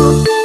DJ